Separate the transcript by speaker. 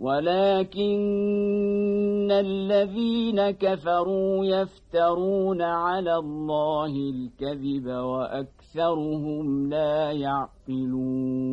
Speaker 1: ولكن الذين كفروا يفترون على الله الكذب وأكثرهم لا يعقلون